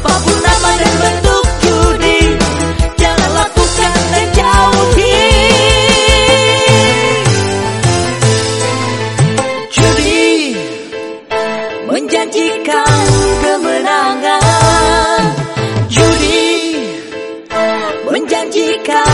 Apa pun nama dan bentuk judi Jangan lakukan dan jauhi Judi Menjanjikan kemenangan. Judi Menjanjikan